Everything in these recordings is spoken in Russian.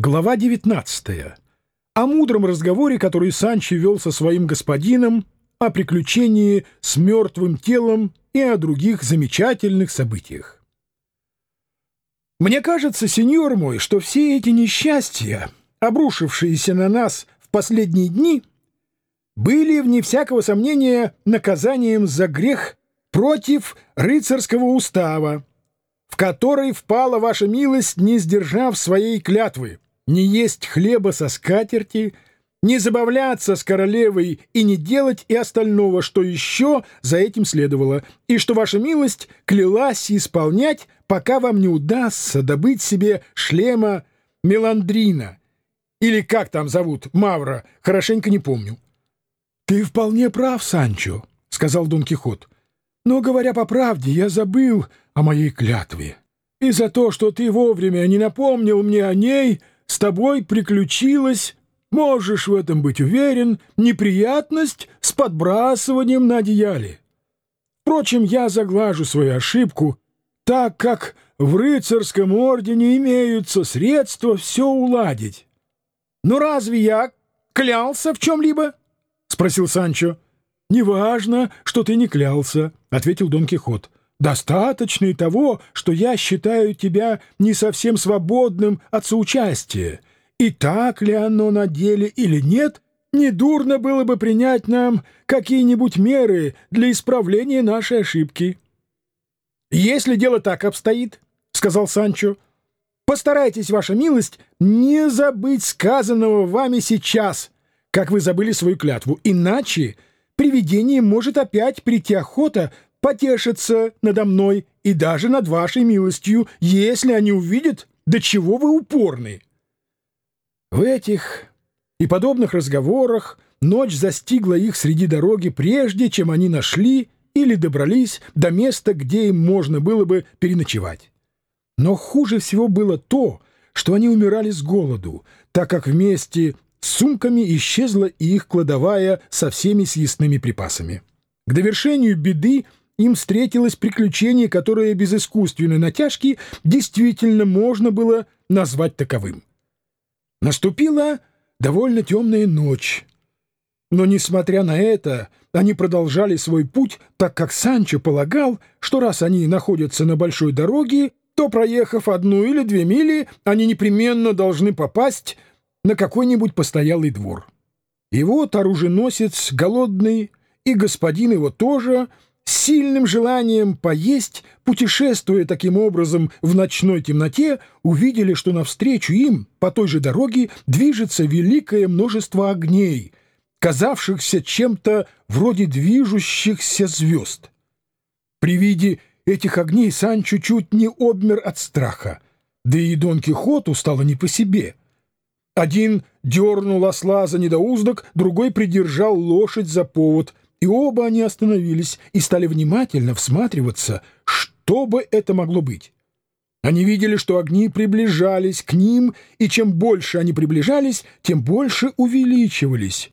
Глава 19. О мудром разговоре, который Санчо вел со своим господином, о приключении с мертвым телом и о других замечательных событиях. Мне кажется, сеньор мой, что все эти несчастья, обрушившиеся на нас в последние дни, были, вне всякого сомнения, наказанием за грех против рыцарского устава, в который впала ваша милость, не сдержав своей клятвы не есть хлеба со скатерти, не забавляться с королевой и не делать и остального, что еще за этим следовало, и что ваша милость клялась исполнять, пока вам не удастся добыть себе шлема Меландрина, или как там зовут, Мавра, хорошенько не помню. — Ты вполне прав, Санчо, — сказал Дон Кихот, — но, говоря по правде, я забыл о моей клятве. И за то, что ты вовремя не напомнил мне о ней, — с тобой приключилась, можешь в этом быть уверен, неприятность с подбрасыванием на одеяле. Впрочем, я заглажу свою ошибку, так как в рыцарском ордене имеются средства все уладить. — Ну разве я клялся в чем-либо? — спросил Санчо. — Неважно, что ты не клялся, — ответил Дон Кихот. Достаточно и того, что я считаю тебя не совсем свободным от соучастия. И так ли оно на деле или нет, недурно было бы принять нам какие-нибудь меры для исправления нашей ошибки. «Если дело так обстоит, — сказал Санчо, — постарайтесь, ваша милость, не забыть сказанного вами сейчас, как вы забыли свою клятву, иначе привидение может опять прийти охота — потешатся надо мной и даже над вашей милостью, если они увидят, до чего вы упорны. В этих и подобных разговорах ночь застигла их среди дороги, прежде чем они нашли или добрались до места, где им можно было бы переночевать. Но хуже всего было то, что они умирали с голоду, так как вместе с сумками исчезла их кладовая со всеми съестными припасами. К довершению беды им встретилось приключение, которое без искусственной натяжки действительно можно было назвать таковым. Наступила довольно темная ночь. Но, несмотря на это, они продолжали свой путь, так как Санчо полагал, что раз они находятся на большой дороге, то, проехав одну или две мили, они непременно должны попасть на какой-нибудь постоялый двор. И вот оруженосец, голодный, и господин его тоже — сильным желанием поесть, путешествуя таким образом в ночной темноте, увидели, что навстречу им по той же дороге движется великое множество огней, казавшихся чем-то вроде движущихся звезд. При виде этих огней Санчо чуть не обмер от страха, да и Дон Кихоту стало не по себе. Один дернул осла за недоуздок, другой придержал лошадь за повод — и оба они остановились и стали внимательно всматриваться, что бы это могло быть. Они видели, что огни приближались к ним, и чем больше они приближались, тем больше увеличивались.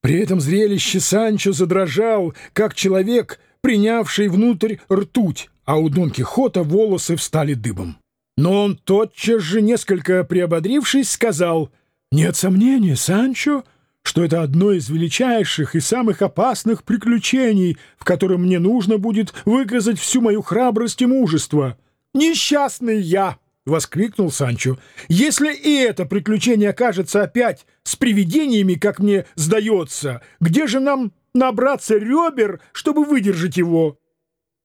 При этом зрелище Санчо задрожал, как человек, принявший внутрь ртуть, а у Дон Кихота волосы встали дыбом. Но он тотчас же, несколько приободрившись, сказал, «Нет сомнения, Санчо, что это одно из величайших и самых опасных приключений, в котором мне нужно будет выказать всю мою храбрость и мужество. Несчастный я!» — воскликнул Санчо. «Если и это приключение окажется опять с привидениями, как мне сдается, где же нам набраться ребер, чтобы выдержать его?»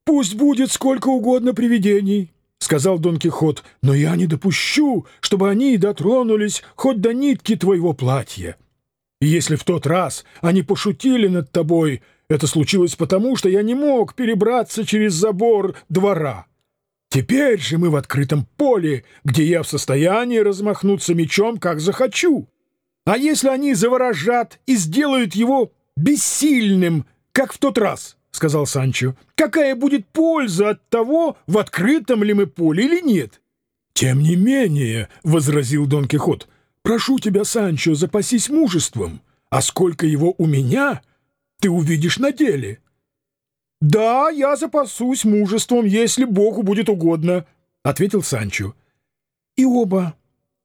«Пусть будет сколько угодно привидений», — сказал Дон Кихот, «но я не допущу, чтобы они дотронулись хоть до нитки твоего платья». И если в тот раз они пошутили над тобой, это случилось потому, что я не мог перебраться через забор двора. Теперь же мы в открытом поле, где я в состоянии размахнуться мечом, как захочу. А если они заворожат и сделают его бессильным, как в тот раз, — сказал Санчо, — какая будет польза от того, в открытом ли мы поле или нет? — Тем не менее, — возразил Дон Кихот, — Прошу тебя, Санчо, запасись мужеством, а сколько его у меня, ты увидишь на деле». «Да, я запасусь мужеством, если Богу будет угодно», — ответил Санчо. И оба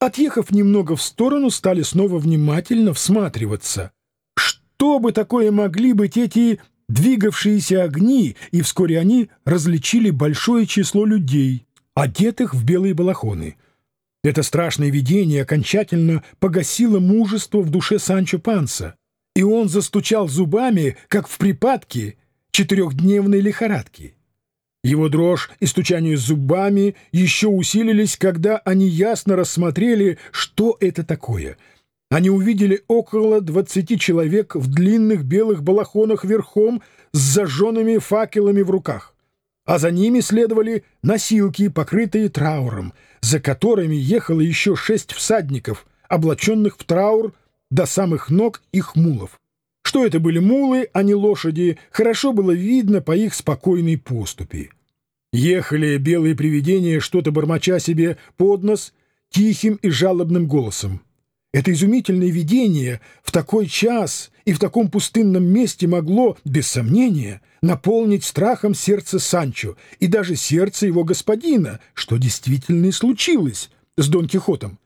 Отъехав немного в сторону, стали снова внимательно всматриваться. Что бы такое могли быть эти двигавшиеся огни, и вскоре они различили большое число людей, одетых в белые балахоны. Это страшное видение окончательно погасило мужество в душе Санчо Панса, и он застучал зубами, как в припадке четырехдневной лихорадки. Его дрожь и стучание зубами еще усилились, когда они ясно рассмотрели, что это такое. Они увидели около двадцати человек в длинных белых балахонах верхом с зажженными факелами в руках, а за ними следовали носилки, покрытые трауром, за которыми ехало еще шесть всадников, облаченных в траур до самых ног их мулов. Что это были мулы, а не лошади, хорошо было видно по их спокойной поступи. Ехали белые привидения, что-то бормоча себе под нос, тихим и жалобным голосом. Это изумительное видение в такой час и в таком пустынном месте могло, без сомнения, наполнить страхом сердце Санчо и даже сердце его господина, что действительно и случилось с Дон Кихотом.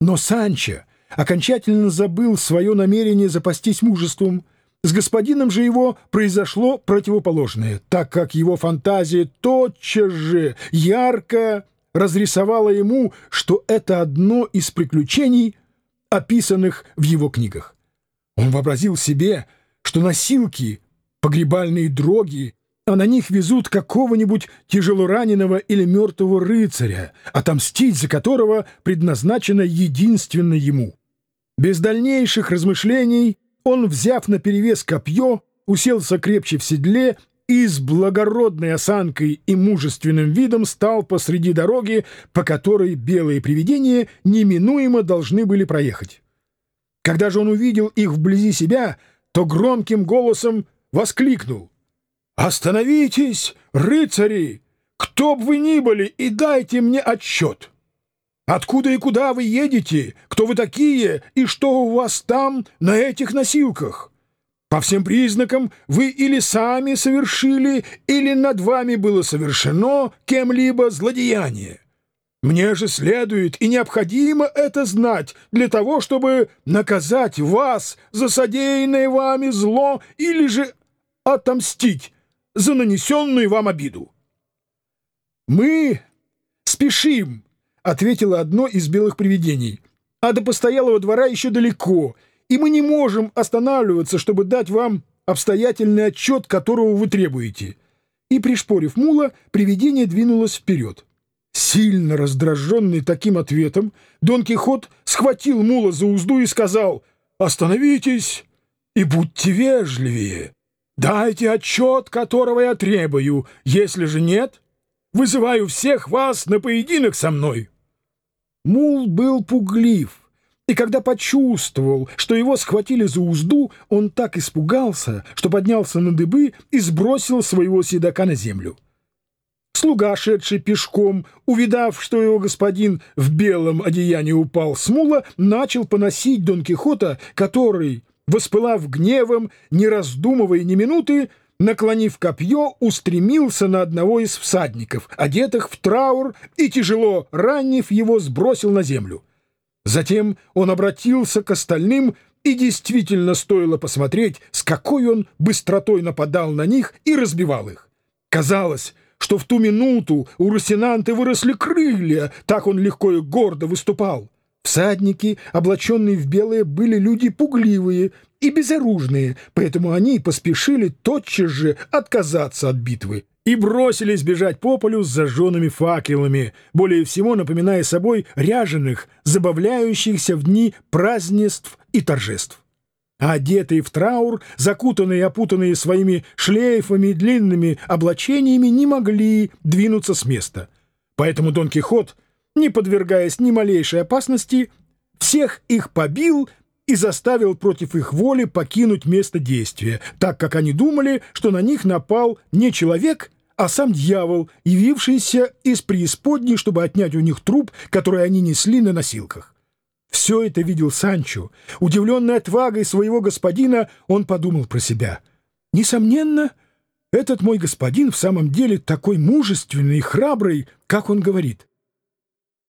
Но Санчо окончательно забыл свое намерение запастись мужеством. С господином же его произошло противоположное, так как его фантазия тотчас же ярко разрисовала ему, что это одно из приключений, описанных в его книгах. Он вообразил себе, что носилки, погребальные дроги, а на них везут какого-нибудь тяжелораненого или мертвого рыцаря, отомстить за которого предназначено единственно ему. Без дальнейших размышлений он, взяв на перевес копье, уселся крепче в седле и с благородной осанкой и мужественным видом стал посреди дороги, по которой белые привидения неминуемо должны были проехать. Когда же он увидел их вблизи себя, то громким голосом воскликнул. «Остановитесь, рыцари! Кто б вы ни были, и дайте мне отчет!» Откуда и куда вы едете? Кто вы такие? И что у вас там на этих носилках? По всем признакам вы или сами совершили, или над вами было совершено кем-либо злодеяние. Мне же следует и необходимо это знать для того, чтобы наказать вас за содеянное вами зло или же отомстить за нанесенную вам обиду. Мы спешим ответило одно из белых привидений. «А до постоялого двора еще далеко, и мы не можем останавливаться, чтобы дать вам обстоятельный отчет, которого вы требуете». И, пришпорив мула, привидение двинулось вперед. Сильно раздраженный таким ответом, Дон Кихот схватил мула за узду и сказал «Остановитесь и будьте вежливее. Дайте отчет, которого я требую. Если же нет, вызываю всех вас на поединок со мной». Мул был пуглив, и когда почувствовал, что его схватили за узду, он так испугался, что поднялся на дыбы и сбросил своего седока на землю. Слуга, шедший пешком, увидав, что его господин в белом одеянии упал с мула, начал поносить Дон Кихота, который, воспылав гневом, не раздумывая ни минуты, наклонив копье, устремился на одного из всадников, одетых в траур, и, тяжело ранив его, сбросил на землю. Затем он обратился к остальным, и действительно стоило посмотреть, с какой он быстротой нападал на них и разбивал их. Казалось, что в ту минуту у Росинанты выросли крылья, так он легко и гордо выступал. Всадники, облаченные в белое, были люди пугливые и безоружные, поэтому они поспешили тотчас же отказаться от битвы и бросились бежать по полю с зажженными факелами, более всего напоминая собой ряженых, забавляющихся в дни празднеств и торжеств. Одетые в траур, закутанные и опутанные своими шлейфами и длинными облачениями, не могли двинуться с места. Поэтому Дон Кихот — не подвергаясь ни малейшей опасности, всех их побил и заставил против их воли покинуть место действия, так как они думали, что на них напал не человек, а сам дьявол, явившийся из преисподней, чтобы отнять у них труп, который они несли на носилках. Все это видел Санчо. Удивленный отвагой своего господина, он подумал про себя. «Несомненно, этот мой господин в самом деле такой мужественный и храбрый, как он говорит.